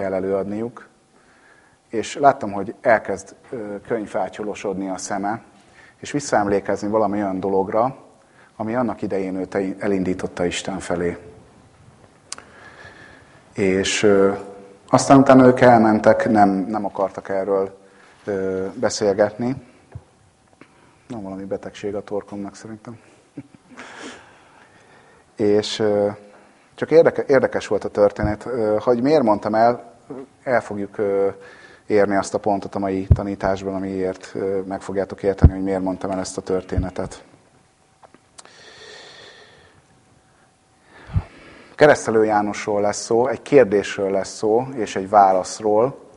kell előadniuk, és láttam, hogy elkezd könyvfátyolosodni a szeme, és visszaemlékezni valami olyan dologra, ami annak idején őt elindította Isten felé. És aztán utána ők elmentek, nem, nem akartak erről beszélgetni. Na, valami betegség a torkomnak szerintem. És csak érdekes volt a történet. Hogy miért mondtam el, el fogjuk érni azt a pontot a mai tanításban, amiért meg fogjátok érteni, hogy miért mondtam el ezt a történetet. Keresztelő Jánosról lesz szó, egy kérdésről lesz szó, és egy válaszról.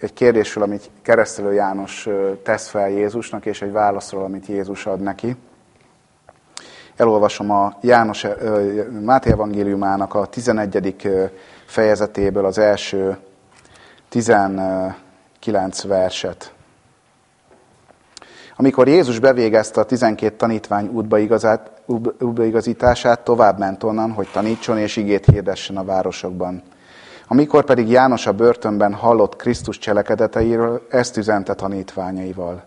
Egy kérdésről, amit Keresztelő János tesz fel Jézusnak, és egy válaszról, amit Jézus ad neki. Elolvasom a János, Máté evangéliumának a 11. fejezetéből az első 19 verset. Amikor Jézus bevégezte a 12 tanítvány útbaigazítását, tovább ment onnan, hogy tanítson és igét hirdessen a városokban. Amikor pedig János a börtönben hallott Krisztus cselekedeteiről, ezt üzente tanítványaival.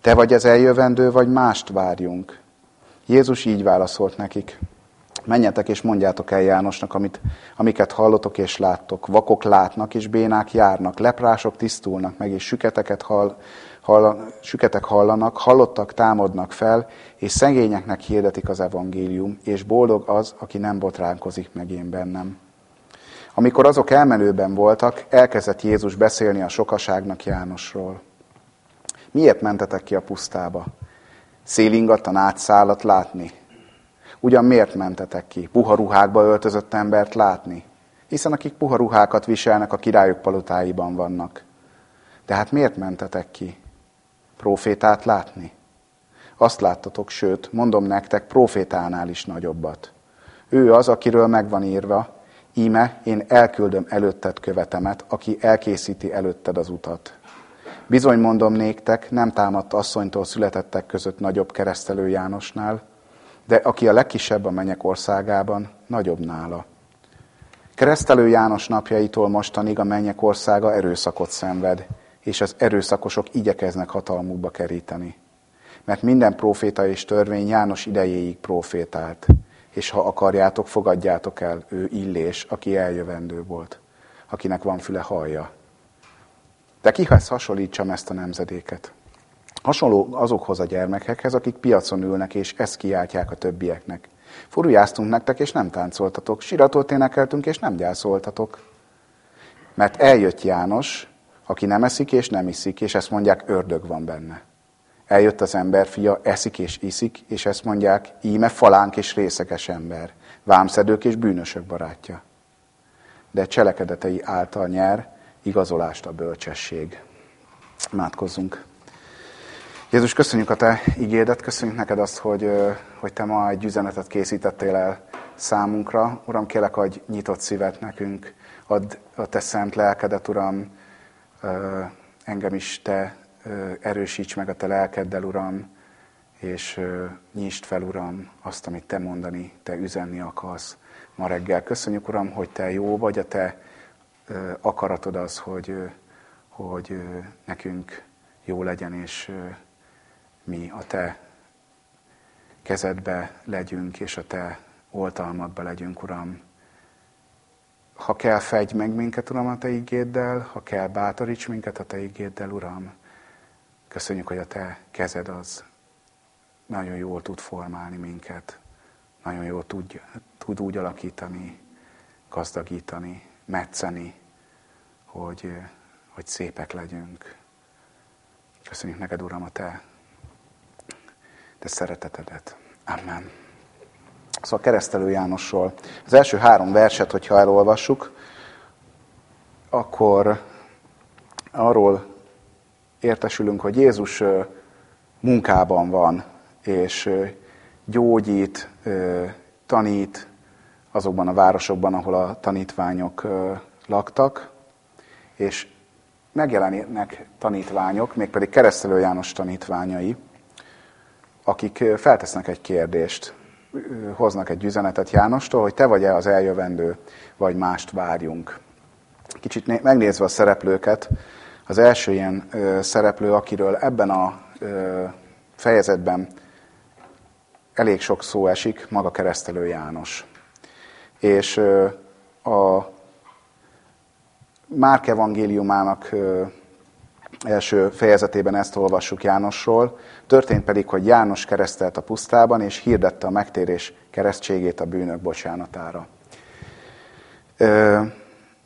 Te vagy az eljövendő, vagy mást várjunk? Jézus így válaszolt nekik. Menjetek és mondjátok el Jánosnak, amit, amiket hallotok és láttok. Vakok látnak és bénák járnak, leprások tisztulnak meg, és süketeket hall, hall, süketek hallanak, hallottak támadnak fel, és szegényeknek hirdetik az evangélium, és boldog az, aki nem botránkozik meg én bennem. Amikor azok elmenőben voltak, elkezdett Jézus beszélni a sokaságnak Jánosról. Miért mentetek ki a pusztába? Szélingattan átszállat látni? Ugyan miért mentetek ki? Puha ruhákba öltözött embert látni? Hiszen akik puha ruhákat viselnek, a királyok palotáiban vannak. Tehát miért mentetek ki? Profétát látni? Azt láttatok, sőt, mondom nektek, profétánál is nagyobbat. Ő az, akiről megvan írva, íme én elküldöm előtted követemet, aki elkészíti előtted az utat. Bizony mondom néktek, nem támadt asszonytól születettek között nagyobb keresztelő Jánosnál, de aki a legkisebb a menyek országában, nagyobb nála. Keresztelő János napjaitól mostanig a mennyek országa erőszakot szenved, és az erőszakosok igyekeznek hatalmukba keríteni. Mert minden proféta és törvény János idejéig profétált, és ha akarjátok, fogadjátok el, ő illés, aki eljövendő volt, akinek van füle hallja. De kihez hasonlítsam ezt a nemzedéket? Hasonló azokhoz a gyermekekhez, akik piacon ülnek, és ezt kiáltják a többieknek. Furujáztunk nektek, és nem táncoltatok. Siratot énekeltünk, és nem gyászoltatok. Mert eljött János, aki nem eszik és nem iszik, és ezt mondják, ördög van benne. Eljött az ember fia, eszik és iszik, és ezt mondják, íme falánk és részeges ember, vámszedők és bűnösök barátja. De cselekedetei által nyer igazolást a bölcsesség. Imádkozzunk. Jézus, köszönjük a Te igédet, köszönjük neked azt, hogy, hogy Te ma egy üzenetet készítettél el számunkra. Uram, kélek, hogy nyitott szívet nekünk, add a Te szent lelkedet, Uram, engem is Te erősíts meg a Te lelkeddel, Uram, és nyisd fel, Uram, azt, amit Te mondani, Te üzenni akarsz ma reggel. Köszönjük, Uram, hogy Te jó vagy, a Te akaratod az, hogy, hogy nekünk jó legyen, és mi a Te kezedbe legyünk, és a Te oltalmadba legyünk, Uram. Ha kell, fegy meg minket, Uram, a Te igéddel, ha kell, bátoríts minket a Te igéddel, Uram. Köszönjük, hogy a Te kezed az nagyon jól tud formálni minket, nagyon jól tud, tud úgy alakítani, gazdagítani, metszeni, hogy, hogy szépek legyünk. Köszönjük neked, Uram, a Te te szeretetedet. Amen. Szóval keresztelő Jánosról. Az első három verset, hogyha elolvassuk, akkor arról értesülünk, hogy Jézus munkában van, és gyógyít, tanít azokban a városokban, ahol a tanítványok laktak, és megjelennek tanítványok, mégpedig keresztelő János tanítványai, akik feltesznek egy kérdést, hoznak egy üzenetet Jánostól, hogy te vagy-e az eljövendő, vagy mást várjunk. kicsit megnézve a szereplőket, az első ilyen szereplő, akiről ebben a fejezetben elég sok szó esik, maga keresztelő János. És a Márk evangéliumának első fejezetében ezt olvassuk Jánosról. Történt pedig, hogy János keresztelt a pusztában, és hirdette a megtérés keresztségét a bűnök bocsánatára.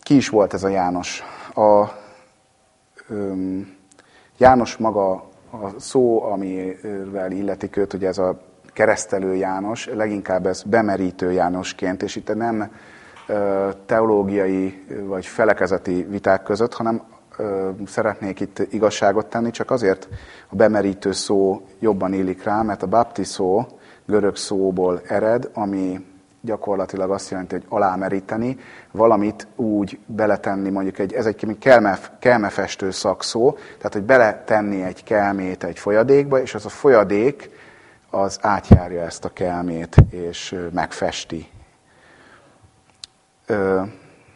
Ki is volt ez a János? A, János maga a szó, amivel illetik őt, ugye ez a keresztelő János, leginkább ez bemerítő Jánosként, és itt nem teológiai vagy felekezeti viták között, hanem szeretnék itt igazságot tenni, csak azért a bemerítő szó jobban illik rá, mert a bapti szó görög szóból ered, ami gyakorlatilag azt jelenti, hogy alámeríteni, valamit úgy beletenni, mondjuk egy, ez egy kelme, kelmefestő szakszó, tehát hogy beletenni egy kelmét egy folyadékba, és az a folyadék az átjárja ezt a kelmét, és megfesti.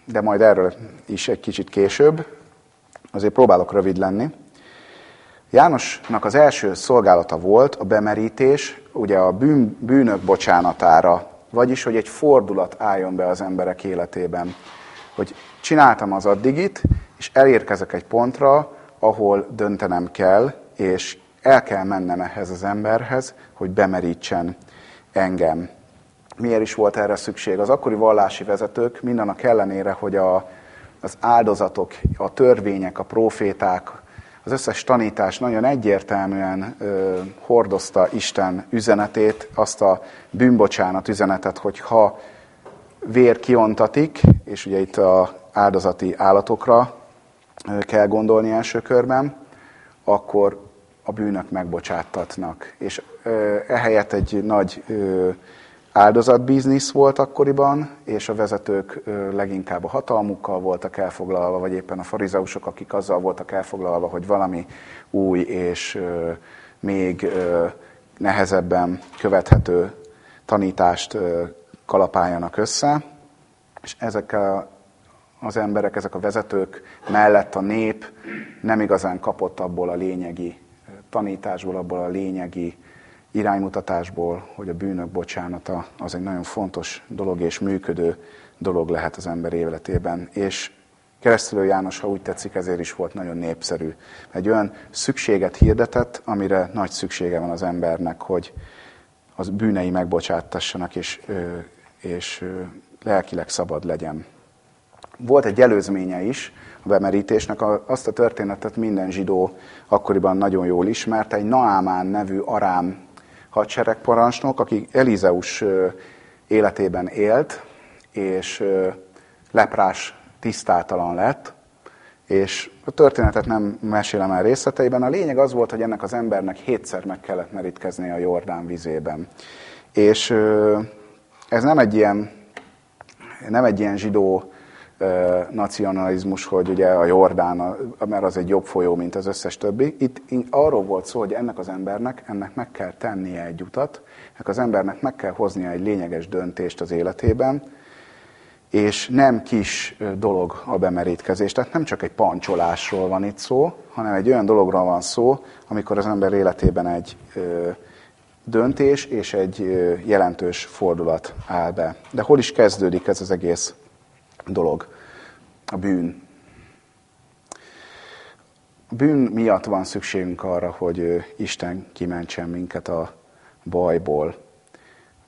De majd erről is egy kicsit később, azért próbálok rövid lenni. Jánosnak az első szolgálata volt a bemerítés, ugye a bűn, bűnök bocsánatára, vagyis, hogy egy fordulat álljon be az emberek életében. Hogy csináltam az addigit, és elérkezek egy pontra, ahol döntenem kell, és el kell mennem ehhez az emberhez, hogy bemerítsen engem. Miért is volt erre szükség? Az akkori vallási vezetők mindannak ellenére, hogy a, az áldozatok, a törvények, a proféták, az összes tanítás nagyon egyértelműen ö, hordozta Isten üzenetét, azt a bűnbocsánat üzenetet, hogy ha vér kiontatik, és ugye itt a áldozati állatokra kell gondolni első körben, akkor a bűnök megbocsátatnak. És ehelyett egy nagy áldozatbiznisz volt akkoriban, és a vezetők leginkább a hatalmukkal voltak elfoglalva, vagy éppen a farizeusok, akik azzal voltak elfoglalva, hogy valami új és még nehezebben követhető tanítást kalapáljanak össze, és ezek az emberek, ezek a vezetők mellett a nép nem igazán kapott abból a lényegi tanításból, abból a lényegi iránymutatásból, hogy a bűnök bocsánata az egy nagyon fontos dolog és működő dolog lehet az ember életében. És Keresztelő János, ha úgy tetszik, ezért is volt nagyon népszerű. Egy olyan szükséget hirdetett, amire nagy szüksége van az embernek, hogy az bűnei megbocsátassanak, és, és lelkileg szabad legyen. Volt egy előzménye is a bemerítésnek, azt a történetet minden zsidó akkoriban nagyon jól ismerte, egy Naámán nevű arám hadseregparancsnok, aki Elizeus életében élt, és leprás tisztátalan lett, és a történetet nem mesélem el részleteiben. A lényeg az volt, hogy ennek az embernek hétszer meg kellett merítkezni a Jordán vizében. És ez nem egy ilyen, nem egy ilyen zsidó nacionalizmus, hogy ugye a Jordán, mert az egy jobb folyó, mint az összes többi. Itt arról volt szó, hogy ennek az embernek ennek meg kell tennie egy utat, ennek az embernek meg kell hoznia egy lényeges döntést az életében, és nem kis dolog a bemerítkezés. Tehát nem csak egy pancsolásról van itt szó, hanem egy olyan dologról van szó, amikor az ember életében egy döntés és egy jelentős fordulat áll be. De hol is kezdődik ez az egész dolog. A bűn. A bűn miatt van szükségünk arra, hogy Isten kimentsen minket a bajból.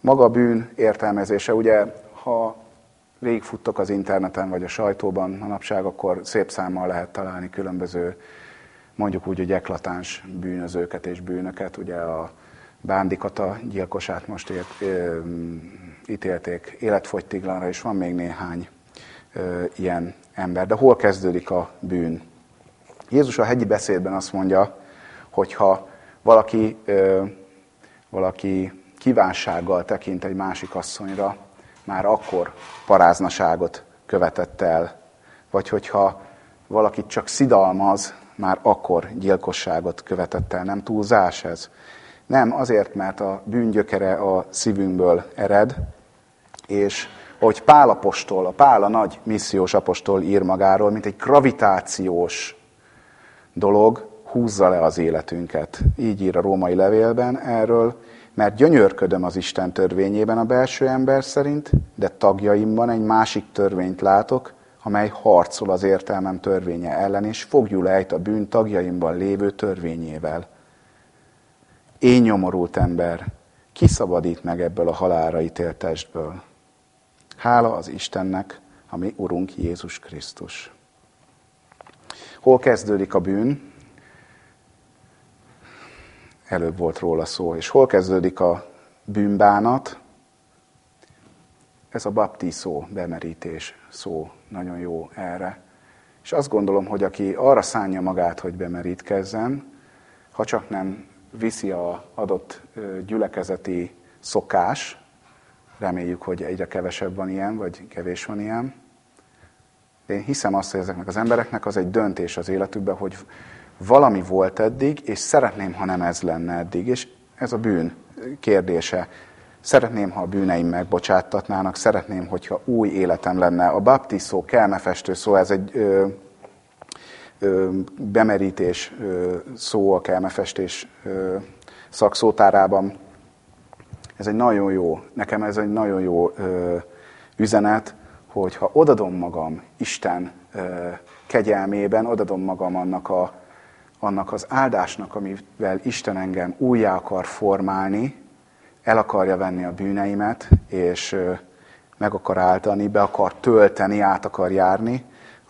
Maga a bűn értelmezése, ugye, ha végigfuttok az interneten vagy a sajtóban manapság, akkor szép számmal lehet találni különböző, mondjuk úgy, hogy eklatáns bűnözőket és bűnöket. Ugye a Bándikata gyilkosát most ért, ö, ítélték életfogytiglanra, és van még néhány ilyen ember. De hol kezdődik a bűn? Jézus a hegyi beszédben azt mondja, hogy ha valaki, valaki kívánsággal tekint egy másik asszonyra, már akkor paráznaságot követett el. Vagy hogyha valakit csak szidalmaz, már akkor gyilkosságot követett el. Nem túlzás ez? Nem, azért, mert a bűngyökere a szívünkből ered, és Ahogy Pál apostol, a Pál a nagy missziós apostol ír magáról, mint egy gravitációs dolog, húzza le az életünket. Így ír a római levélben erről, mert gyönyörködöm az Isten törvényében a belső ember szerint, de tagjaimban egy másik törvényt látok, amely harcol az értelmem törvénye ellen, és fogjul ejt a bűn tagjaimban lévő törvényével. Én nyomorult ember, ki szabadít meg ebből a halára ítélt testből? Hála az Istennek, a mi Urunk Jézus Krisztus. Hol kezdődik a bűn? Előbb volt róla szó. És hol kezdődik a bűnbánat? Ez a bapti szó, bemerítés szó nagyon jó erre. És azt gondolom, hogy aki arra szánja magát, hogy bemerítkezzen, ha csak nem viszi a adott gyülekezeti szokás, reméljük, hogy egyre kevesebb van ilyen, vagy kevés van ilyen. Én hiszem azt, hogy ezeknek az embereknek az egy döntés az életükben, hogy valami volt eddig, és szeretném, ha nem ez lenne eddig. És ez a bűn kérdése. Szeretném, ha a bűneim megbocsáttatnának, szeretném, hogyha új életem lenne. A baptiszó, kelmefestő szó, ez egy ö, ö, bemerítés ö, szó a kelmefestés ö, szakszótárában. Ez egy nagyon jó, nekem ez egy nagyon jó ö, üzenet, hogy ha odadom magam Isten ö, kegyelmében, odadom magam annak, a, annak az áldásnak, amivel Isten engem újjá akar formálni, el akarja venni a bűneimet, és meg akar áltani, be akar tölteni, át akar járni,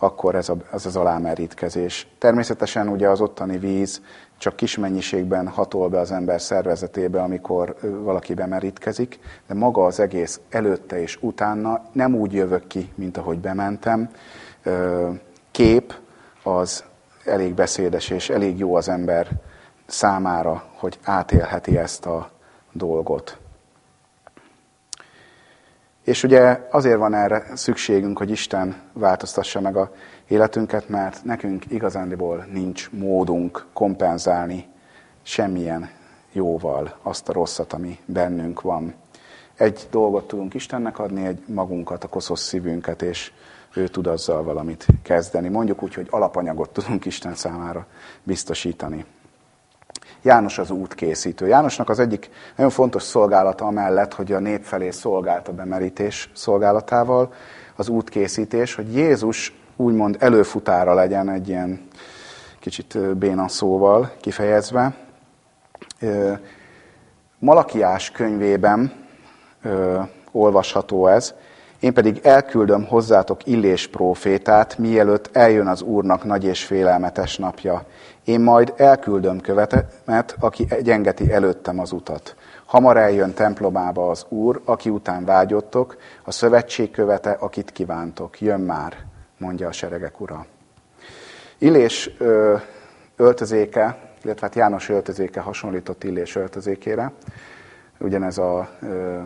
akkor ez, a, ez az alámerítkezés. Természetesen ugye az ottani víz csak kis mennyiségben hatol be az ember szervezetébe, amikor valaki bemerítkezik, de maga az egész előtte és utána nem úgy jövök ki, mint ahogy bementem. Kép az elég beszédes és elég jó az ember számára, hogy átélheti ezt a dolgot. És ugye azért van erre szükségünk, hogy Isten változtassa meg a életünket, mert nekünk igazándiból nincs módunk kompenzálni semmilyen jóval azt a rosszat, ami bennünk van. Egy dolgot tudunk Istennek adni, egy magunkat, a koszos szívünket, és ő tud azzal valamit kezdeni. Mondjuk úgy, hogy alapanyagot tudunk Isten számára biztosítani. János az útkészítő. Jánosnak az egyik nagyon fontos szolgálata amellett, hogy a nép felé szolgált a bemerítés szolgálatával, az útkészítés, hogy Jézus úgymond előfutára legyen egy ilyen kicsit béna szóval kifejezve. Malakiás könyvében olvasható ez, én pedig elküldöm hozzátok Illés prófétát, mielőtt eljön az Úrnak nagy és félelmetes napja. Én majd elküldöm követemet, aki gyengeti előttem az utat. Hamar eljön templomába az Úr, aki után vágyottok, a szövetség követe, akit kívántok. Jön már, mondja a seregek ura. Illés öltözéke, illetve hát János öltözéke hasonlított Illés öltözékére. Ugyanez a ö,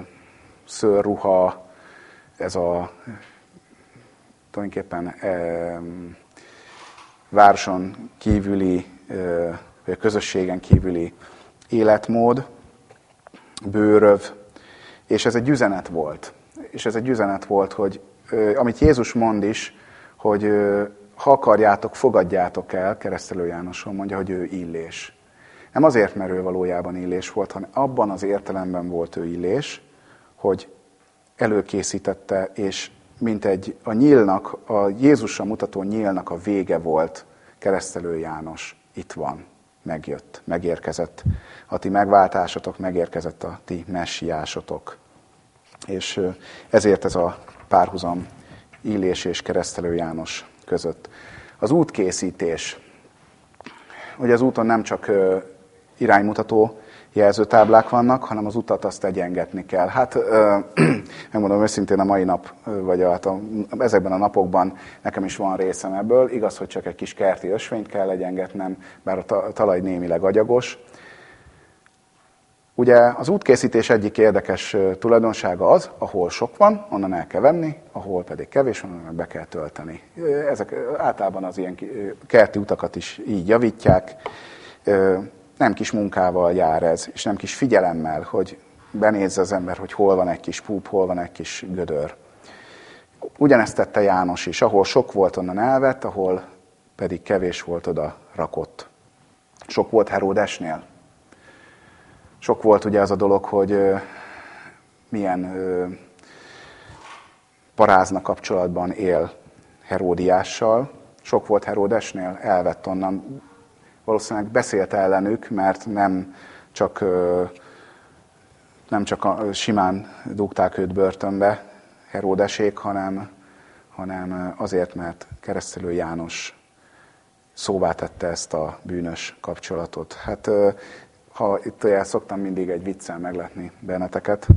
szőrruha, ez a tulajdonképpen e, városon kívüli, e, vagy közösségen kívüli életmód, bőröv, és ez egy üzenet volt. És ez egy üzenet volt, hogy amit Jézus mond is, hogy ha akarjátok, fogadjátok el, keresztelő Jánoson mondja, hogy ő illés. Nem azért, mert ő valójában illés volt, hanem abban az értelemben volt ő illés, hogy előkészítette, és mint egy a nyílnak, a Jézusra mutató nyílnak a vége volt keresztelő János. Itt van, megjött, megérkezett a ti megváltásotok, megérkezett a ti messiásotok. És ezért ez a párhuzam Illés és keresztelő János között. Az útkészítés. Ugye az úton nem csak iránymutató jelzőtáblák vannak, hanem az utat azt egyengetni kell. Hát megmondom őszintén a mai nap, vagy a, hát a, ezekben a napokban nekem is van részem ebből. Igaz, hogy csak egy kis kerti ösvényt kell egyengetnem, bár a talaj némileg agyagos. Ugye az útkészítés egyik érdekes tulajdonsága az, ahol sok van, onnan el kell venni, ahol pedig kevés van, onnan be kell tölteni. Ezek általában az ilyen kerti utakat is így javítják nem kis munkával jár ez, és nem kis figyelemmel, hogy benézze az ember, hogy hol van egy kis púp, hol van egy kis gödör. ugyanezt tette János is, ahol sok volt, onnan elvett, ahol pedig kevés volt, oda rakott. Sok volt Heródesnél. Sok volt ugye az a dolog, hogy milyen parázna kapcsolatban él Heródiással. Sok volt Heródesnél, elvett onnan. Valószínűleg beszélt ellenük, mert nem csak, nem csak simán dugták őt börtönbe Heródesék, hanem, hanem azért, mert keresztelő János szóvá tette ezt a bűnös kapcsolatot. Hát ha itt el szoktam mindig egy viccel megletni benneteket,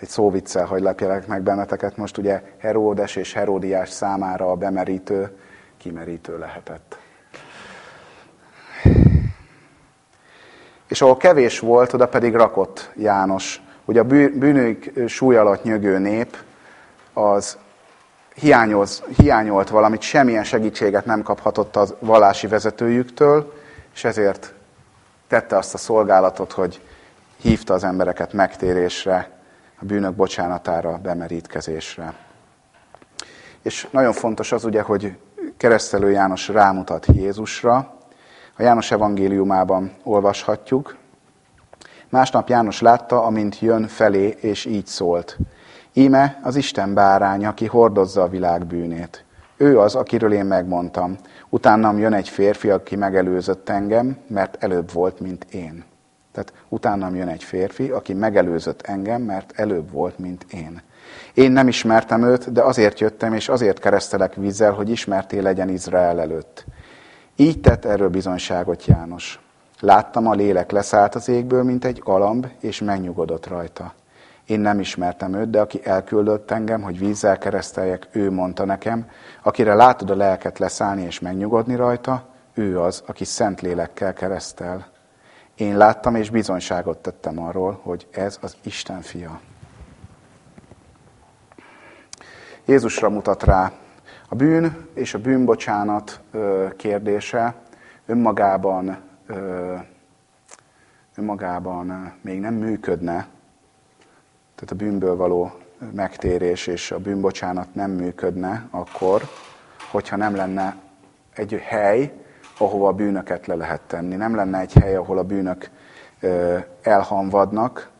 egy szóviccel, hogy lepjelek meg benneteket. Most ugye Heródes és Heródiás számára a bemerítő kimerítő lehetett. És ahol kevés volt, oda pedig rakott János. Ugye a bűnök súly alatt nyögő nép az hiányoz, hiányolt valamit, semmilyen segítséget nem kaphatott a vallási vezetőjüktől, és ezért tette azt a szolgálatot, hogy hívta az embereket megtérésre, a bűnök bocsánatára, bemerítkezésre. És nagyon fontos az ugye, hogy keresztelő János rámutat Jézusra. A János evangéliumában olvashatjuk. Másnap János látta, amint jön felé, és így szólt. Íme az Isten báránya, aki hordozza a világ bűnét. Ő az, akiről én megmondtam. Utánam jön egy férfi, aki megelőzött engem, mert előbb volt, mint én. Tehát utánam jön egy férfi, aki megelőzött engem, mert előbb volt, mint én. Én nem ismertem őt, de azért jöttem, és azért keresztelek vízzel, hogy ismerté legyen Izrael előtt. Így tett erről bizonyságot János. Láttam, a lélek leszállt az égből, mint egy galamb, és megnyugodott rajta. Én nem ismertem őt, de aki elküldött engem, hogy vízzel kereszteljek, ő mondta nekem, akire látod a lelket leszállni és megnyugodni rajta, ő az, aki szent lélekkel keresztel. Én láttam és bizonyságot tettem arról, hogy ez az Isten fia. Jézusra mutat rá. A bűn és a bűnbocsánat kérdése önmagában, önmagában még nem működne, tehát a bűnből való megtérés és a bűnbocsánat nem működne akkor, hogyha nem lenne egy hely, ahova a bűnöket le lehet tenni. Nem lenne egy hely, ahol a bűnök elhanvadnak,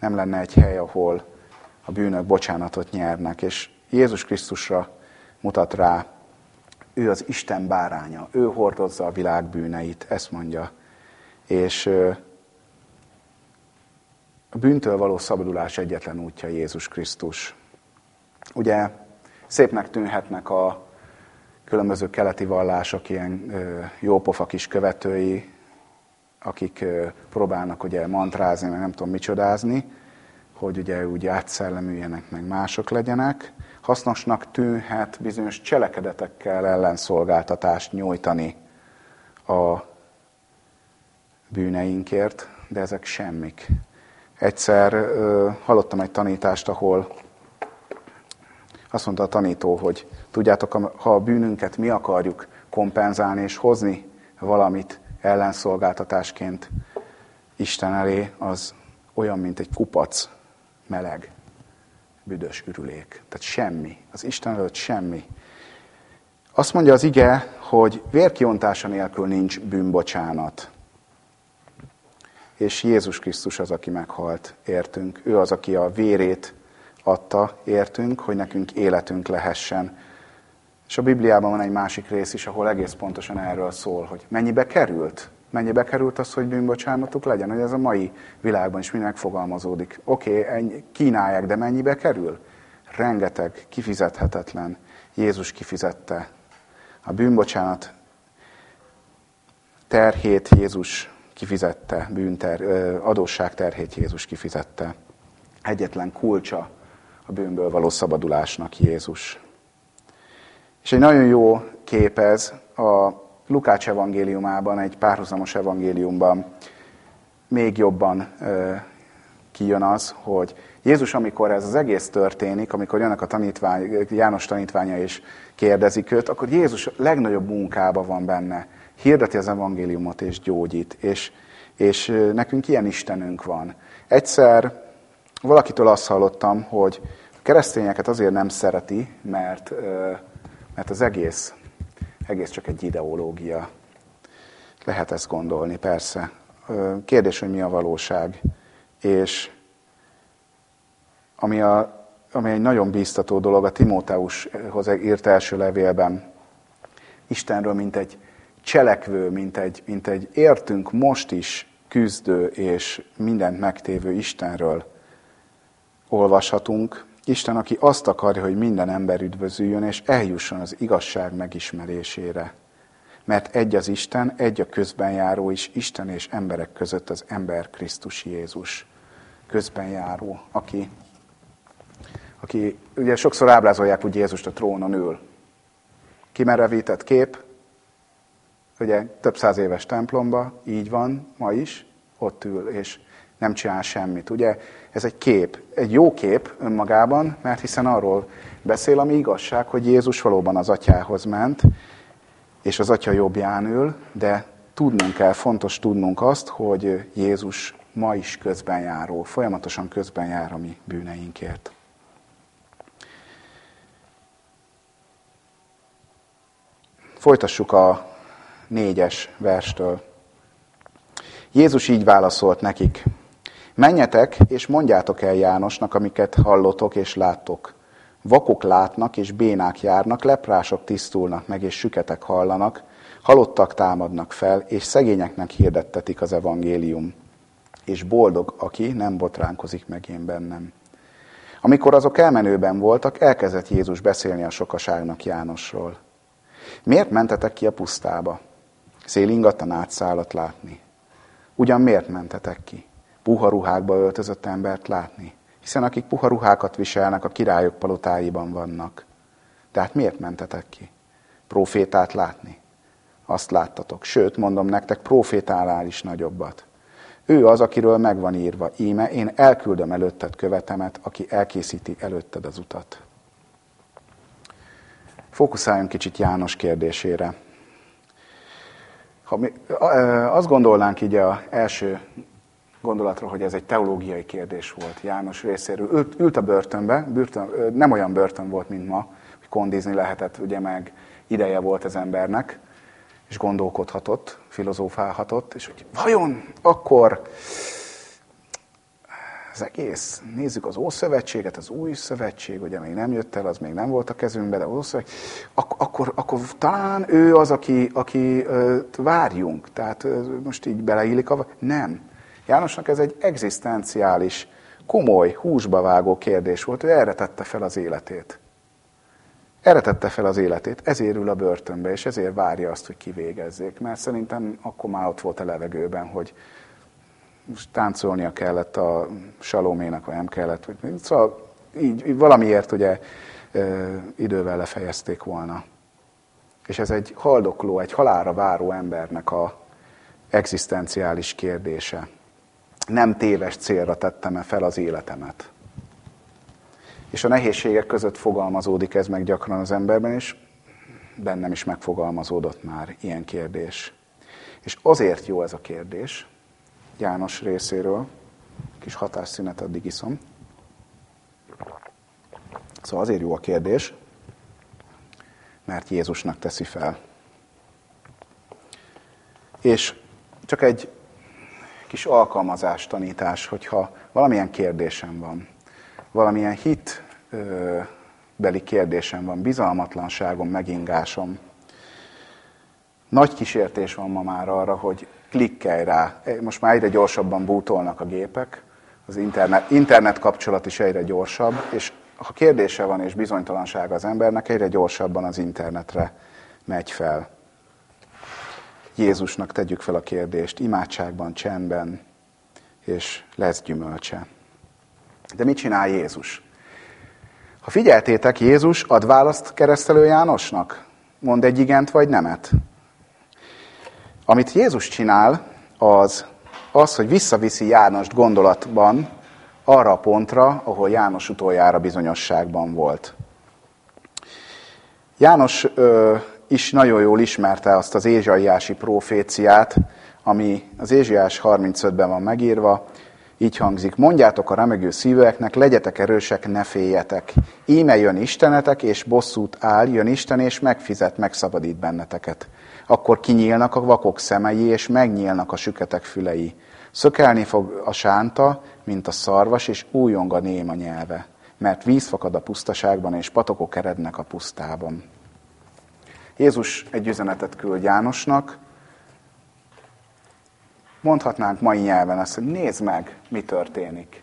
nem lenne egy hely, ahol a bűnök bocsánatot nyernek. És Jézus Krisztusra mutat rá, ő az Isten báránya, ő hordozza a világ bűneit, ezt mondja. És a bűntől való szabadulás egyetlen útja Jézus Krisztus. Ugye szépnek tűnhetnek a különböző keleti vallások, ilyen jópofa kis követői, akik próbálnak ugye mantrázni, meg nem tudom micsodázni, hogy ugye úgy átszellemüljenek, meg mások legyenek. Hasznosnak tűnhet bizonyos cselekedetekkel ellenszolgáltatást nyújtani a bűneinkért, de ezek semmik. Egyszer ö, hallottam egy tanítást, ahol azt mondta a tanító, hogy tudjátok, ha a bűnünket mi akarjuk kompenzálni és hozni valamit ellenszolgáltatásként Isten elé, az olyan, mint egy kupac meleg, büdös ürülék. Tehát semmi. Az Isten előtt semmi. Azt mondja az ige, hogy vérkiontása nélkül nincs bűnbocsánat. És Jézus Krisztus az, aki meghalt, értünk. Ő az, aki a vérét adta, értünk, hogy nekünk életünk lehessen. És a Bibliában van egy másik rész is, ahol egész pontosan erről szól, hogy mennyibe került. Mennyibe került az, hogy bűnbocsánatuk legyen, hogy ez a mai világban is mind megfogalmazódik. Oké, okay, kínálják, de mennyibe kerül? Rengeteg, kifizethetetlen. Jézus kifizette. A bűnbocsánat terhét Jézus kifizette, bűnter, adósság terhét Jézus kifizette. Egyetlen kulcsa a bűnből való szabadulásnak Jézus. És egy nagyon jó kép ez a Lukács evangéliumában, egy párhuzamos evangéliumban még jobban kijön az, hogy Jézus, amikor ez az egész történik, amikor jönnek a tanítvány, János tanítványa és kérdezik őt, akkor Jézus legnagyobb munkában van benne. Hirdeti az evangéliumot és gyógyít, és, és nekünk ilyen Istenünk van. Egyszer valakitől azt hallottam, hogy keresztényeket azért nem szereti, mert, mert az egész, egész csak egy ideológia. Lehet ezt gondolni, persze. Kérdés, hogy mi a valóság. És ami, a, ami egy nagyon bíztató dolog, a Timóteushoz írt első levélben, Istenről, mint egy cselekvő, mint egy, mint egy értünk most is küzdő és mindent megtévő Istenről olvashatunk. Isten, aki azt akarja, hogy minden ember üdvözüljön, és eljusson az igazság megismerésére. Mert egy az Isten, egy a közbenjáró is, Isten és emberek között az ember Krisztus Jézus közbenjáró, aki, aki ugye sokszor ábrázolják úgy Jézust a trónon ül. Kimerevített kép, ugye több száz éves templomba, így van ma is, ott ül, és nem csinál semmit. Ugye ez egy kép, egy jó kép önmagában, mert hiszen arról beszél, ami igazság, hogy Jézus valóban az atyához ment, és az atya jobbján ül, de tudnunk kell, fontos tudnunk azt, hogy Jézus ma is közben járó, folyamatosan közben jár a mi bűneinkért. Folytassuk a négyes verstől. Jézus így válaszolt nekik. Menjetek, és mondjátok el Jánosnak, amiket hallotok és láttok. Vakok látnak, és bénák járnak, leprások tisztulnak meg, és süketek hallanak, halottak támadnak fel, és szegényeknek hirdettetik az evangélium. És boldog, aki nem botránkozik meg én bennem. Amikor azok elmenőben voltak, elkezdett Jézus beszélni a sokaságnak Jánosról. Miért mentetek ki a pusztába? Szélingattan átszállat látni. Ugyan miért mentetek ki? Puha ruhákba öltözött embert látni? Hiszen akik puha ruhákat viselnek, a királyok palotáiban vannak. Tehát miért mentetek ki? Profétát látni? Azt láttatok. Sőt, mondom nektek, profétálál is nagyobbat. Ő az, akiről megvan írva, íme én elküldöm előtted követemet, aki elkészíti előtted az utat. Fókuszáljunk kicsit János kérdésére. Ha mi azt gondolnánk így az első gondolatra, hogy ez egy teológiai kérdés volt János részéről. Ült, ült a börtönbe, börtön, nem olyan börtön volt, mint ma, hogy kondizni lehetett, ugye meg ideje volt az embernek, és gondolkodhatott, filozófálhatott, és hogy vajon akkor az egész, nézzük az Ószövetséget, az Új Szövetség, ugye még nem jött el, az még nem volt a kezünkben, de Ószövetség, ak- akkor, akkor talán ő az, aki, aki várjunk, tehát most így beleillik a... Nem. Jánosnak ez egy egzisztenciális, komoly, húsba vágó kérdés volt, ő erre tette fel az életét. Erre tette fel az életét, ezért ül a börtönbe, és ezért várja azt, hogy kivégezzék. Mert szerintem akkor már ott volt a levegőben, hogy táncolnia kellett a Saloménak, vagy nem kellett. Szóval így, valamiért ugye idővel lefejezték volna. És ez egy haldokló, egy halára váró embernek a egzisztenciális kérdése. Nem téves célra tettem-e fel az életemet? És a nehézségek között fogalmazódik ez meg gyakran az emberben, és bennem is megfogalmazódott már ilyen kérdés. És azért jó ez a kérdés, János részéről, kis hatásszünet addig iszom. Szóval azért jó a kérdés, mert Jézusnak teszi fel. És csak egy kis alkalmazás, tanítás, hogyha valamilyen kérdésem van, valamilyen hit beli kérdésem van, bizalmatlanságom, megingásom, nagy kísértés van ma már arra, hogy klikkelj rá. Most már egyre gyorsabban bútolnak a gépek, az internet, internet kapcsolat is egyre gyorsabb, és ha kérdése van és bizonytalanság az embernek, egyre gyorsabban az internetre megy fel. Jézusnak tegyük fel a kérdést, imádságban, csendben, és lesz gyümölcse. De mit csinál Jézus? Ha figyeltétek, Jézus ad választ keresztelő Jánosnak? Mond egy igent vagy nemet? Amit Jézus csinál, az az, hogy visszaviszi Jánost gondolatban arra a pontra, ahol János utoljára bizonyosságban volt. János ö, is nagyon jól ismerte azt az ézsaiási proféciát, ami az Ézsiás 35-ben van megírva. így hangzik, mondjátok a remegő szíveknek, legyetek erősek, ne féljetek. Íme jön Istenetek, és bosszút áll, jön Isten, és megfizet, megszabadít benneteket. Akkor kinyílnak a vakok szemei, és megnyílnak a süketek fülei. Szökelni fog a sánta, mint a szarvas, és újong a néma nyelve. Mert víz fakad a pusztaságban, és patokok erednek a pusztában. Jézus egy üzenetet küld Jánosnak, mondhatnánk mai nyelven azt, hogy nézd meg, mi történik.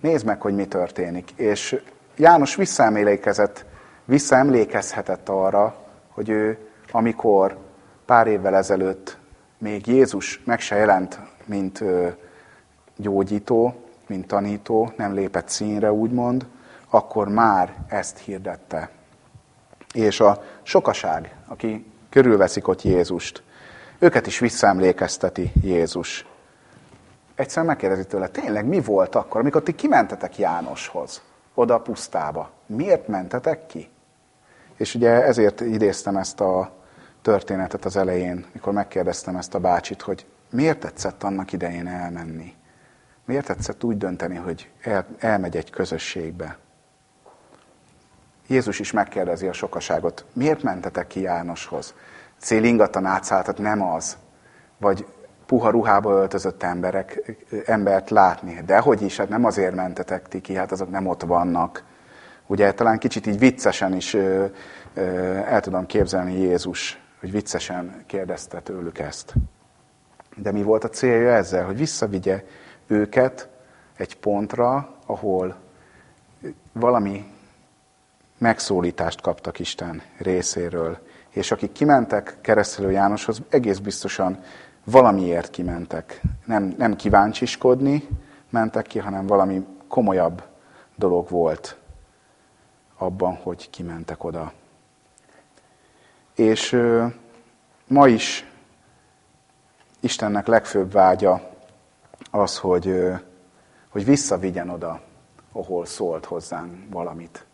Nézd meg, hogy mi történik. És János visszaemlékezett, visszaemlékezhetett arra, hogy ő, amikor pár évvel ezelőtt még Jézus meg se jelent, mint gyógyító, mint tanító, nem lépett színre, úgymond, akkor már ezt hirdette. És a sokaság, aki körülveszik ott Jézust, őket is visszaemlékezteti Jézus. Egyszerűen megkérdezi tőle, tényleg mi volt akkor, amikor ti kimentetek Jánoshoz, oda a pusztába? Miért mentetek ki? És ugye ezért idéztem ezt a történetet az elején, mikor megkérdeztem ezt a bácsit, hogy miért tetszett annak idején elmenni? Miért tetszett úgy dönteni, hogy el, elmegy egy közösségbe? Jézus is megkérdezi a sokaságot, miért mentetek ki Jánoshoz? Célingatan átszálltat, nem az. Vagy puha ruhába öltözött emberek, embert látni. De hogy is, hát nem azért mentetek ti ki, hát azok nem ott vannak. Ugye talán kicsit így viccesen is el tudom képzelni Jézus, hogy viccesen kérdezte tőlük ezt. De mi volt a célja ezzel? Hogy visszavigye őket egy pontra, ahol valami megszólítást kaptak Isten részéről. És akik kimentek keresztelő Jánoshoz, egész biztosan valamiért kimentek. Nem, nem kíváncsiskodni mentek ki, hanem valami komolyabb dolog volt abban, hogy kimentek oda. És ö, ma is Istennek legfőbb vágya az, hogy, ö, hogy visszavigyen oda, ahol szólt hozzánk valamit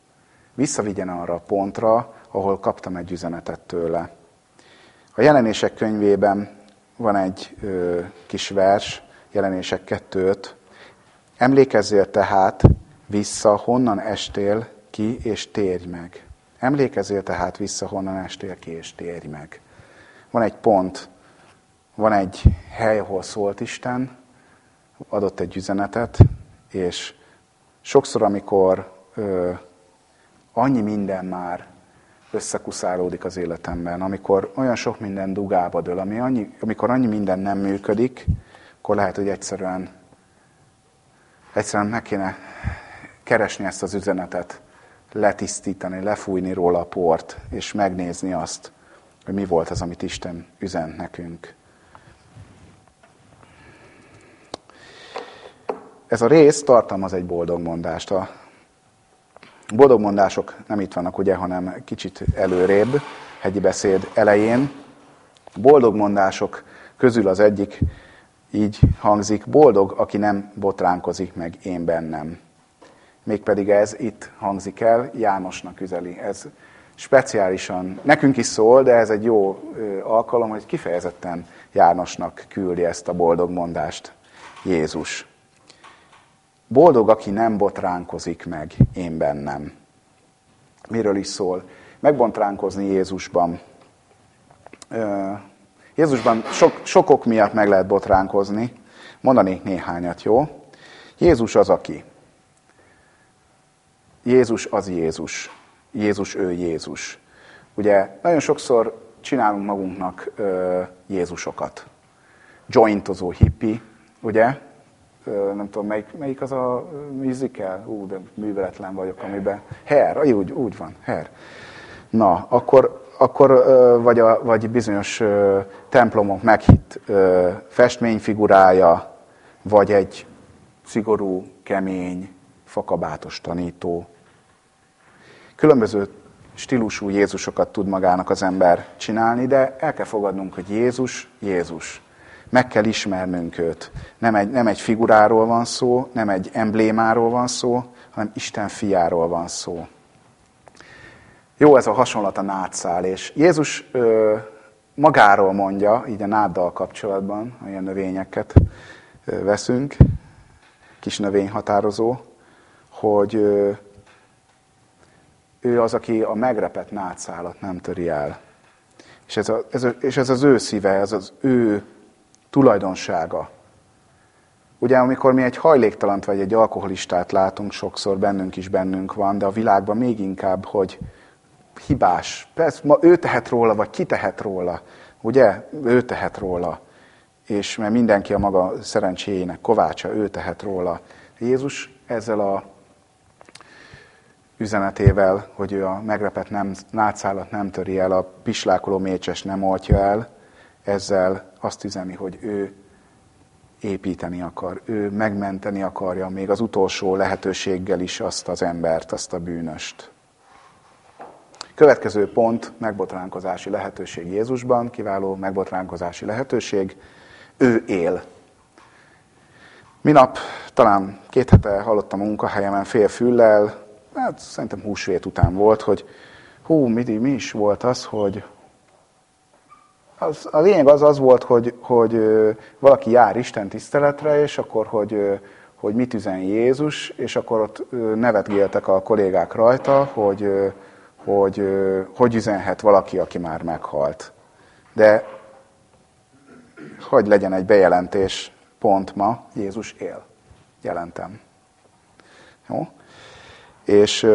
visszavigyen arra a pontra, ahol kaptam egy üzenetet tőle. A jelenések könyvében van egy ö, kis vers, jelenések kettőt. Emlékezzél tehát vissza, honnan estél ki, és térj meg. Emlékezzél tehát vissza, honnan estél ki, és térj meg. Van egy pont, van egy hely, ahol szólt Isten, adott egy üzenetet, és sokszor, amikor ö, annyi minden már összekuszálódik az életemben, amikor olyan sok minden dugába dől, ami annyi, amikor annyi minden nem működik, akkor lehet, hogy egyszerűen, egyszerűen meg kéne keresni ezt az üzenetet, letisztítani, lefújni róla a port, és megnézni azt, hogy mi volt az, amit Isten üzent nekünk. Ez a rész tartalmaz egy boldog mondást. A boldogmondások nem itt vannak, ugye, hanem kicsit előrébb, hegyi beszéd elején. Boldogmondások közül az egyik így hangzik, boldog, aki nem botránkozik meg én bennem. Mégpedig ez itt hangzik el, Jánosnak üzeli. Ez speciálisan, nekünk is szól, de ez egy jó alkalom, hogy kifejezetten Jánosnak küldi ezt a boldog mondást Jézus. Boldog, aki nem botránkozik meg én bennem. Miről is szól? Megbotránkozni Jézusban. Jézusban sok, sok ok miatt meg lehet botránkozni. Mondanék néhányat, jó? Jézus az, aki. Jézus az Jézus. Jézus ő Jézus. Ugye nagyon sokszor csinálunk magunknak ö, Jézusokat. Jointozó hippi, ugye? Nem tudom, melyik, melyik az a musical? Ú, de műveletlen vagyok, amiben... Hair, úgy, úgy van, Hair. Na, akkor, akkor vagy, a, vagy bizonyos templomok meghitt festményfigurája, vagy egy szigorú, kemény, fakabátos tanító. Különböző stílusú Jézusokat tud magának az ember csinálni, de el kell fogadnunk, hogy Jézus, Jézus. Meg kell ismernünk őt. Nem egy, nem egy figuráról van szó, nem egy emblémáról van szó, hanem Isten fiáról van szó. Jó ez a hasonlat a nátszál, és Jézus ö, magáról mondja, így a náddal kapcsolatban, olyan növényeket ö, veszünk, kis növényhatározó, hogy ő az, aki a megrepett nátszálat nem töri el. És ez, a, ez a, és ez az ő szíve, ez az ő tulajdonsága. Ugye, amikor mi egy hajléktalant vagy egy alkoholistát látunk, sokszor bennünk is bennünk van, de a világban még inkább, hogy hibás. Persze, ma ő tehet róla, vagy ki tehet róla. Ugye? Ő tehet róla. És mert mindenki a maga szerencséjének kovácsa, ő tehet róla. Jézus ezzel a üzenetével, hogy ő a megrepett nem, nátszálat nem töri el, a pislákoló mécses nem oltja el, ezzel azt üzeni, hogy ő építeni akar, ő megmenteni akarja még az utolsó lehetőséggel is azt az embert, azt a bűnöst. Következő pont, megbotránkozási lehetőség Jézusban, kiváló megbotránkozási lehetőség, ő él. Minap, talán két hete hallottam a munkahelyemen fél füllel, hát szerintem húsvét után volt, hogy hú, mi, mi is volt az, hogy az, a lényeg az az volt, hogy, hogy valaki jár Isten tiszteletre, és akkor, hogy, hogy mit üzen Jézus, és akkor ott nevetgéltek a kollégák rajta, hogy hogy hogy üzenhet valaki, aki már meghalt. De hogy legyen egy bejelentés pont ma, Jézus él. Jelentem. Jó? És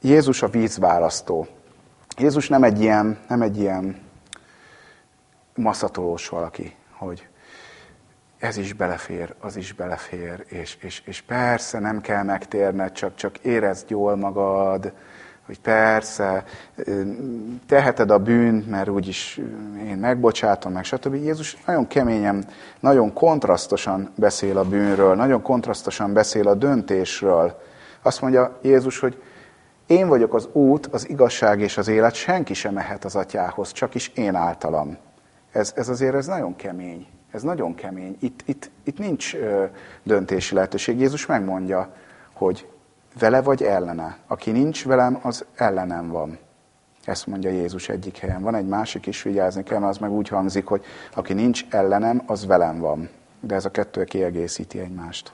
Jézus a vízválasztó. Jézus nem egy ilyen, nem egy ilyen maszatolós valaki, hogy ez is belefér, az is belefér, és, és, és persze nem kell megtérned, csak, csak érezd jól magad, hogy persze, teheted a bűnt, mert úgyis én megbocsátom, meg stb. Jézus nagyon keményen, nagyon kontrasztosan beszél a bűnről, nagyon kontrasztosan beszél a döntésről. Azt mondja Jézus, hogy én vagyok az út, az igazság és az élet, senki sem mehet az atyához, csak is én általam. Ez, ez azért ez nagyon kemény. Ez nagyon kemény. Itt, itt, itt nincs ö, döntési lehetőség. Jézus megmondja, hogy vele vagy ellene. Aki nincs velem, az ellenem van. Ezt mondja Jézus egyik helyen. Van egy másik is, vigyázni kell, mert az meg úgy hangzik, hogy aki nincs ellenem, az velem van. De ez a kettő kiegészíti egymást.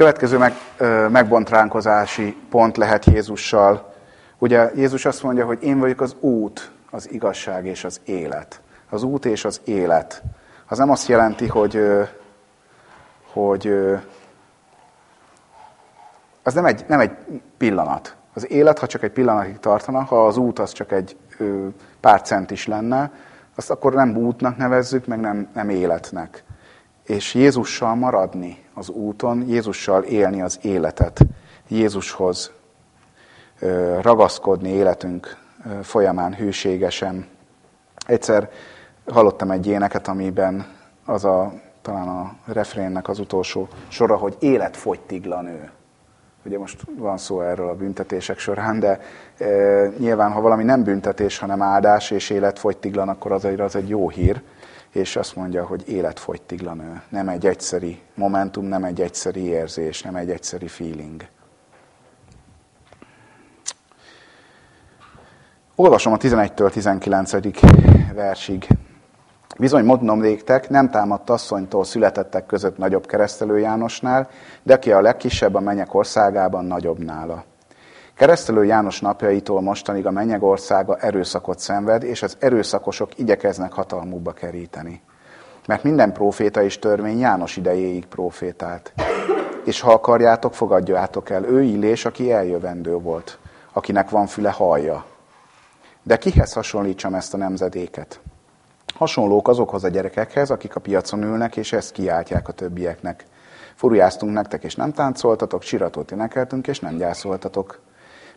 Következő meg, ö, megbontránkkozási pont lehet Jézussal. Ugye Jézus azt mondja, hogy én vagyok az út, az igazság és az élet az út és az élet. Az nem azt jelenti, hogy, hogy az nem egy, nem egy pillanat. Az élet, ha csak egy pillanatig tartana, ha az út az csak egy pár cent is lenne, azt akkor nem útnak nevezzük, meg nem, nem életnek. És Jézussal maradni az úton, Jézussal élni az életet, Jézushoz ragaszkodni életünk folyamán hűségesen. Egyszer hallottam egy éneket, amiben az a, talán a refrénnek az utolsó sora, hogy életfogytiglan ő. Ugye most van szó erről a büntetések során, de e, nyilván, ha valami nem büntetés, hanem áldás és életfogytiglan, akkor az egy, az egy jó hír. És azt mondja, hogy életfogytiglan ő. Nem egy egyszeri momentum, nem egy egyszeri érzés, nem egy egyszeri feeling. Olvasom a 11-től 19. versig. Bizony mondom néktek, nem támadt asszonytól születettek között nagyobb keresztelő Jánosnál, de ki a legkisebb a mennyek országában nagyobb nála. Keresztelő János napjaitól mostanig a mennyek országa erőszakot szenved, és az erőszakosok igyekeznek hatalmukba keríteni. Mert minden proféta és törvény János idejéig profétált. És ha akarjátok, fogadjátok el ő illés, aki eljövendő volt, akinek van füle hallja. De kihez hasonlítsam ezt a nemzedéket? Hasonlók azokhoz a gyerekekhez, akik a piacon ülnek, és ezt kiáltják a többieknek. Furujáztunk nektek, és nem táncoltatok, siratot énekeltünk, és nem gyászoltatok.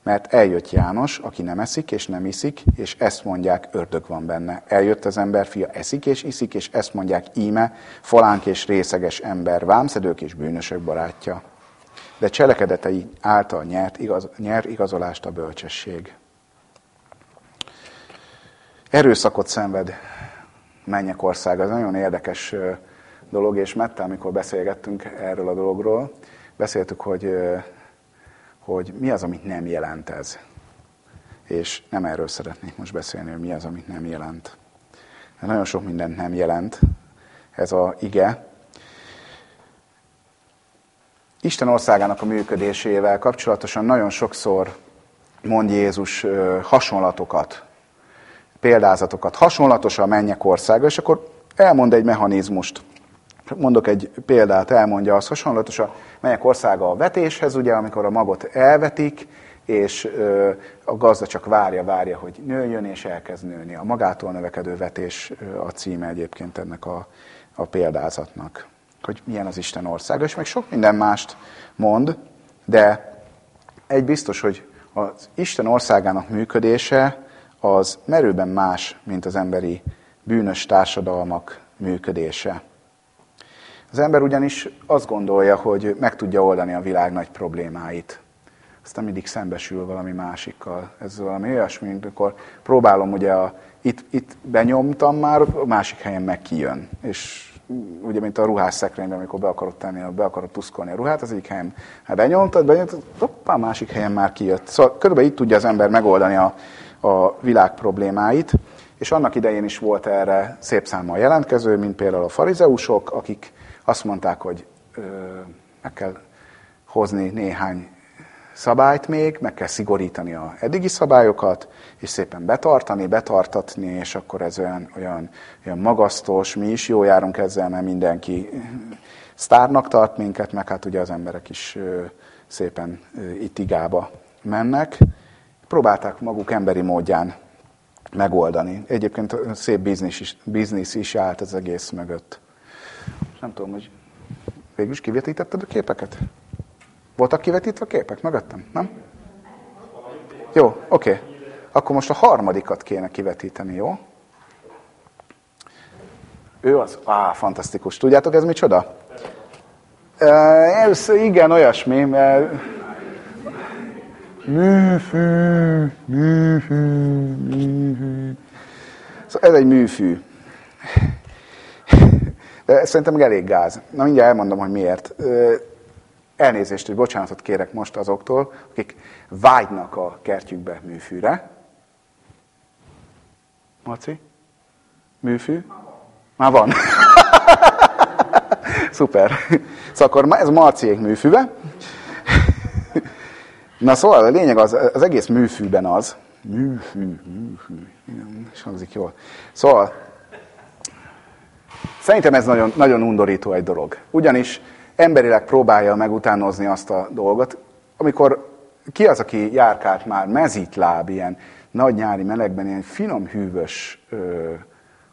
Mert eljött János, aki nem eszik, és nem iszik, és ezt mondják, ördög van benne. Eljött az ember fia, eszik és iszik, és ezt mondják, íme, falánk és részeges ember, vámszedők és bűnösök barátja. De cselekedetei által nyert, igaz, nyer igazolást a bölcsesség. Erőszakot szenved mennyek országa. Ez nagyon érdekes dolog, és Mette, amikor beszélgettünk erről a dologról, beszéltük, hogy, hogy mi az, amit nem jelent ez. És nem erről szeretnék most beszélni, hogy mi az, amit nem jelent. De nagyon sok mindent nem jelent ez a ige. Isten országának a működésével kapcsolatosan nagyon sokszor mond Jézus hasonlatokat, példázatokat. Hasonlatos a mennyek országa, és akkor elmond egy mechanizmust. Mondok egy példát, elmondja az hasonlatos a mennyek országa a vetéshez, ugye, amikor a magot elvetik, és a gazda csak várja, várja, hogy nőjön, és elkezd nőni. A magától növekedő vetés a címe egyébként ennek a, a példázatnak, hogy milyen az Isten országa, és meg sok minden mást mond, de egy biztos, hogy az Isten országának működése az merőben más, mint az emberi bűnös társadalmak működése. Az ember ugyanis azt gondolja, hogy meg tudja oldani a világ nagy problémáit. Aztán mindig szembesül valami másikkal. Ez valami olyasmi, amikor próbálom, ugye a, itt, itt benyomtam már, a másik helyen meg kijön. És ugye, mint a ruhás szekrényben, amikor be akarod tenni, be akarod tuszkolni a ruhát, az egyik helyen hát benyomtad, benyomtad, hoppá, másik helyen már kijött. Szóval körülbelül így tudja az ember megoldani a, a világ problémáit, és annak idején is volt erre szép számmal jelentkező, mint például a farizeusok, akik azt mondták, hogy ö, meg kell hozni néhány szabályt még, meg kell szigorítani a eddigi szabályokat, és szépen betartani, betartatni, és akkor ez olyan, olyan, olyan magasztos, mi is jó járunk ezzel, mert mindenki sztárnak tart minket, meg hát ugye az emberek is szépen itt igába mennek. Próbálták maguk emberi módján megoldani. Egyébként szép biznisz is, biznisz is állt az egész mögött. Nem tudom, hogy végül is kivetítetted a képeket? Voltak kivetítve képek mögöttem? Nem? Jó, oké. Okay. Akkor most a harmadikat kéne kivetíteni, jó? Ő az? Á, fantasztikus. Tudjátok, ez micsoda? Ez igen, olyasmi, mert műfű, műfű, műfű. Szóval ez egy műfű. Szerintem elég gáz. Na mindjárt elmondom, hogy miért. Elnézést, hogy bocsánatot kérek most azoktól, akik vágynak a kertjükbe műfűre. Marci? Műfű? Már van. Szuper. Szóval akkor ez Marciék műfűve. Na szóval a lényeg az, az egész műfűben az, műfű, műfű, igen, és hangzik jól. Szóval szerintem ez nagyon, nagyon undorító egy dolog. Ugyanis emberileg próbálja megutánozni azt a dolgot, amikor ki az, aki járkált már mezítláb, ilyen nagy nyári melegben, ilyen finom, hűvös ö,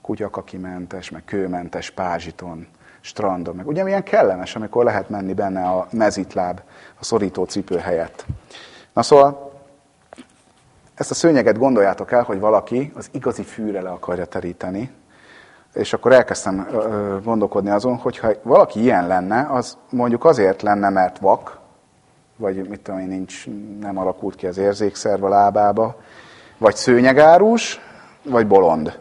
kutyakakimentes, meg kőmentes pázsiton, strandon, meg ugye milyen kellemes, amikor lehet menni benne a mezitláb, a szorító cipő helyett. Na szóval, ezt a szőnyeget gondoljátok el, hogy valaki az igazi fűre le akarja teríteni, és akkor elkezdtem gondolkodni azon, hogy ha valaki ilyen lenne, az mondjuk azért lenne, mert vak, vagy mit tudom én, nincs, nem alakult ki az érzékszerv a lábába, vagy szőnyegárus, vagy bolond.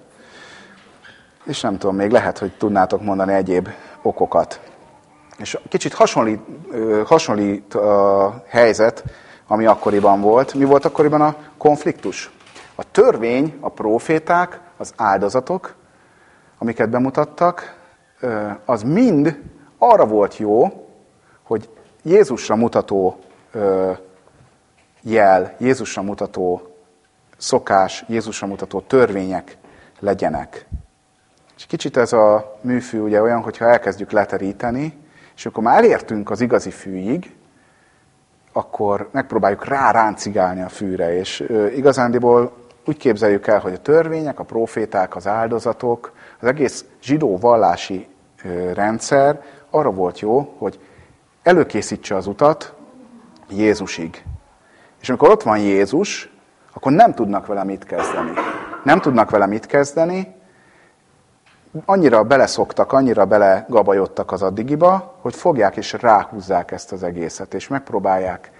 És nem tudom, még lehet, hogy tudnátok mondani egyéb okokat. És kicsit hasonlít, hasonlít a helyzet, ami akkoriban volt. Mi volt akkoriban a konfliktus? A törvény, a proféták, az áldozatok, amiket bemutattak, az mind arra volt jó, hogy Jézusra mutató jel, Jézusra mutató szokás, Jézusra mutató törvények legyenek. És kicsit ez a műfű ugye olyan, hogyha elkezdjük leteríteni, és akkor már elértünk az igazi fűig, akkor megpróbáljuk rá ráncigálni a fűre, és igazándiból úgy képzeljük el, hogy a törvények, a proféták, az áldozatok, az egész zsidó vallási rendszer arra volt jó, hogy előkészítse az utat Jézusig. És amikor ott van Jézus, akkor nem tudnak vele mit kezdeni. Nem tudnak vele mit kezdeni, annyira beleszoktak, annyira belegabajodtak az addigiba, hogy fogják és ráhúzzák ezt az egészet, és megpróbálják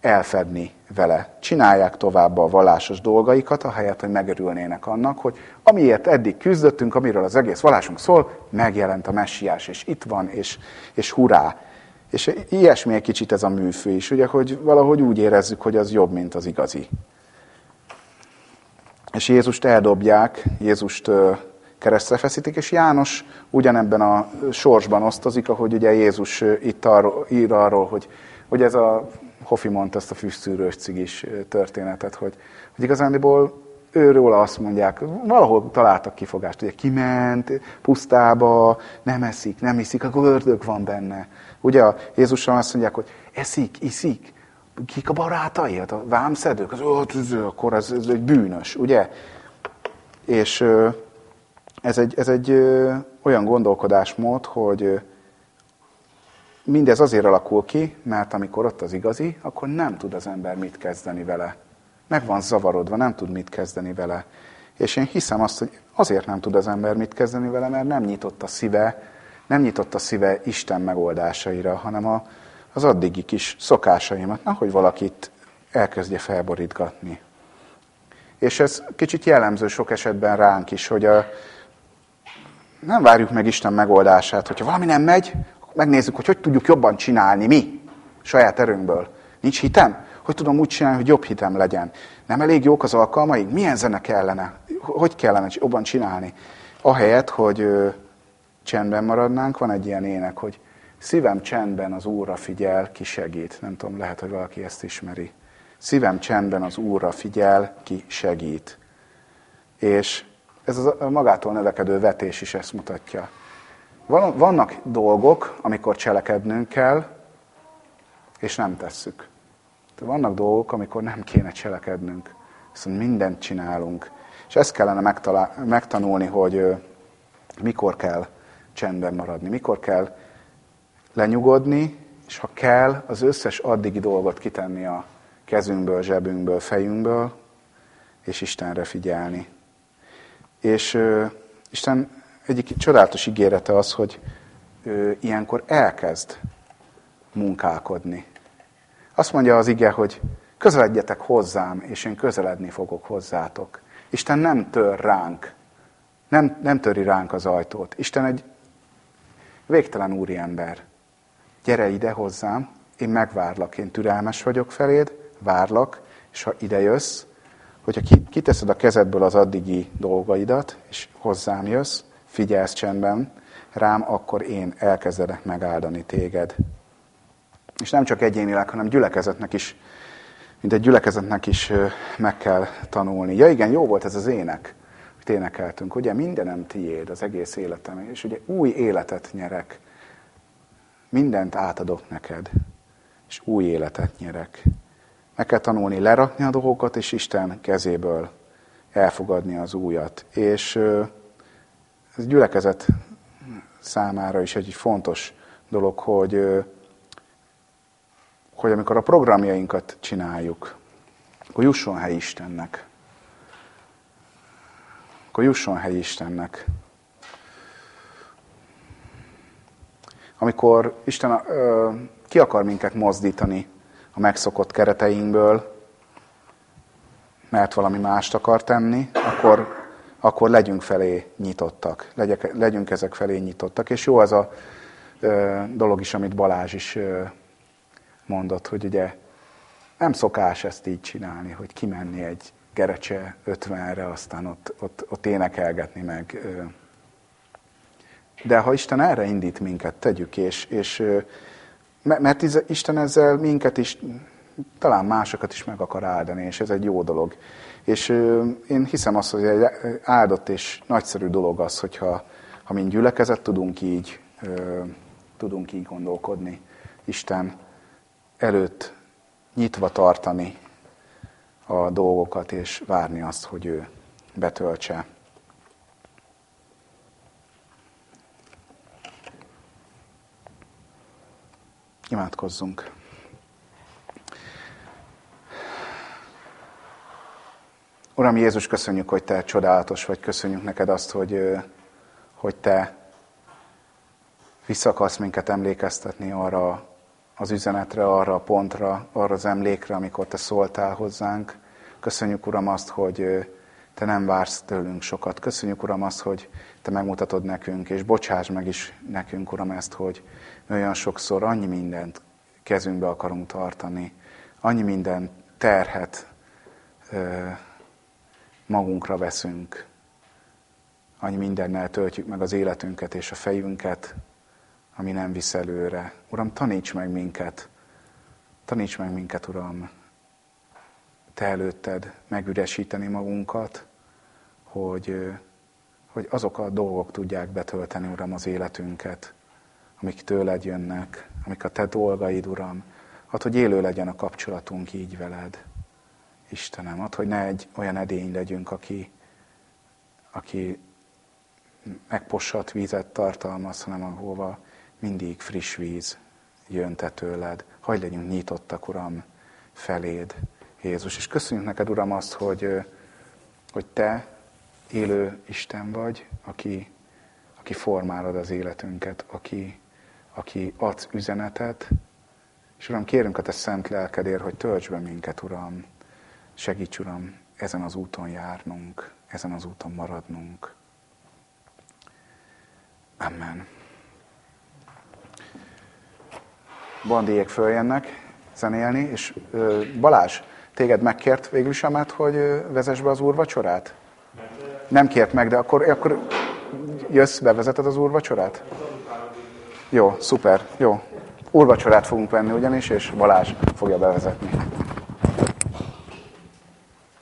elfedni vele. Csinálják tovább a vallásos dolgaikat, ahelyett, hogy megörülnének annak, hogy amiért eddig küzdöttünk, amiről az egész vallásunk szól, megjelent a messiás, és itt van, és, és hurrá. És ilyesmi egy kicsit ez a műfő is, ugye, hogy valahogy úgy érezzük, hogy az jobb, mint az igazi. És Jézust eldobják, Jézust keresztre feszítik, és János ugyanebben a sorsban osztozik, ahogy ugye Jézus itt arról, ír arról, hogy, hogy ez a Hofi mondta ezt a füstszűrős cigis történetet, hogy, hogy igazándiból őről azt mondják, valahol találtak kifogást, ugye kiment pusztába, nem eszik, nem iszik, akkor ördög van benne. Ugye a Jézussal azt mondják, hogy eszik, iszik, kik a barátai? Hát a vámszedők, az, akkor ez, ez egy bűnös, ugye? És ez egy, ez egy olyan gondolkodásmód, hogy mindez azért alakul ki, mert amikor ott az igazi, akkor nem tud az ember mit kezdeni vele. Meg van zavarodva, nem tud mit kezdeni vele. És én hiszem azt, hogy azért nem tud az ember mit kezdeni vele, mert nem nyitott a szíve, nem nyitott a szíve Isten megoldásaira, hanem a, az addigi kis szokásaimat, hogy valakit elkezdje felborítgatni. És ez kicsit jellemző sok esetben ránk is, hogy a, nem várjuk meg Isten megoldását. Hogyha valami nem megy, megnézzük, hogy hogy tudjuk jobban csinálni mi, saját erőnkből. Nincs hitem? Hogy tudom úgy csinálni, hogy jobb hitem legyen? Nem elég jók az alkalmaink? Milyen zene kellene? Hogy kellene jobban csinálni? Ahelyett, hogy ö, csendben maradnánk, van egy ilyen ének, hogy szívem csendben az Úrra figyel, ki segít. Nem tudom, lehet, hogy valaki ezt ismeri. Szívem csendben az Úrra figyel, ki segít. És ez a magától növekedő vetés is ezt mutatja. Vannak dolgok, amikor cselekednünk kell, és nem tesszük. Vannak dolgok, amikor nem kéne cselekednünk, viszont mindent csinálunk. És ezt kellene megtanulni, hogy mikor kell csendben maradni, mikor kell lenyugodni, és ha kell, az összes addigi dolgot kitenni a kezünkből, zsebünkből, fejünkből, és Istenre figyelni. És ö, Isten egyik csodálatos ígérete az, hogy ö, ilyenkor elkezd munkálkodni. Azt mondja az ige, hogy közeledjetek hozzám, és én közeledni fogok hozzátok. Isten nem tör ránk, nem, nem töri ránk az ajtót. Isten egy végtelen úriember. Gyere ide hozzám, én megvárlak, én türelmes vagyok feléd, várlak, és ha ide jössz, hogyha kiteszed a kezedből az addigi dolgaidat, és hozzám jössz, figyelsz csendben rám, akkor én elkezdedek megáldani téged. És nem csak egyénileg, hanem gyülekezetnek is, mint egy gyülekezetnek is meg kell tanulni. Ja igen, jó volt ez az ének, hogy énekeltünk. Ugye mindenem tiéd, az egész életem, és ugye új életet nyerek. Mindent átadok neked, és új életet nyerek. Meg kell tanulni lerakni a dolgokat, és Isten kezéből elfogadni az újat. És ez gyülekezet számára is egy fontos dolog, hogy, hogy amikor a programjainkat csináljuk, akkor jusson hely Istennek. Akkor jusson hely Istennek. Amikor Isten ö, ki akar minket mozdítani a megszokott kereteinkből, mert valami mást akar tenni, akkor, akkor legyünk felé nyitottak, legyek, legyünk ezek felé nyitottak. És jó az a ö, dolog is, amit Balázs is ö, mondott, hogy ugye nem szokás ezt így csinálni, hogy kimenni egy Gerecse 50-re, aztán ott, ott, ott énekelgetni meg. De ha Isten erre indít minket, tegyük, és, és mert Isten ezzel minket is, talán másokat is meg akar áldani, és ez egy jó dolog. És én hiszem azt, hogy egy áldott és nagyszerű dolog az, hogyha ha mind gyülekezet tudunk így, tudunk így gondolkodni. Isten előtt nyitva tartani a dolgokat, és várni azt, hogy ő betöltse. Imádkozzunk. Uram Jézus, köszönjük, hogy Te csodálatos vagy, köszönjük neked azt, hogy, hogy Te visszakarsz minket emlékeztetni arra az üzenetre, arra a pontra, arra az emlékre, amikor Te szóltál hozzánk. Köszönjük, Uram, azt, hogy Te nem vársz tőlünk sokat. Köszönjük, Uram, azt, hogy Te megmutatod nekünk, és bocsáss meg is nekünk, Uram, ezt, hogy olyan sokszor annyi mindent kezünkbe akarunk tartani, annyi minden terhet magunkra veszünk, annyi mindennel töltjük meg az életünket és a fejünket, ami nem visz előre. Uram, taníts meg minket, taníts meg minket, Uram, Te előtted megüresíteni magunkat, hogy, hogy azok a dolgok tudják betölteni, Uram, az életünket, amik tőled jönnek, amik a Te dolgaid, Uram. Hát, hogy élő legyen a kapcsolatunk így veled. Istenem, ad, hogy ne egy olyan edény legyünk, aki, aki megpossat vízet tartalmaz, hanem ahova mindig friss víz jön te tőled. Hagy legyünk nyitottak, Uram, feléd, Jézus. És köszönjük neked, Uram, azt, hogy, hogy te élő Isten vagy, aki, aki formálod az életünket, aki, aki adsz üzenetet, és Uram, kérünk a Te szent lelkedért, hogy tölts be minket, Uram. Segíts, Uram, ezen az úton járnunk, ezen az úton maradnunk. Amen. Bandiék följönnek zenélni, és Balázs, téged megkért végül is Amát, hogy vezess be az úrvacsorát? Nem kért meg, de akkor, akkor jössz, bevezeted az úrvacsorát? Jó, szuper, jó. Úrvacsorát fogunk venni ugyanis, és Balázs fogja bevezetni.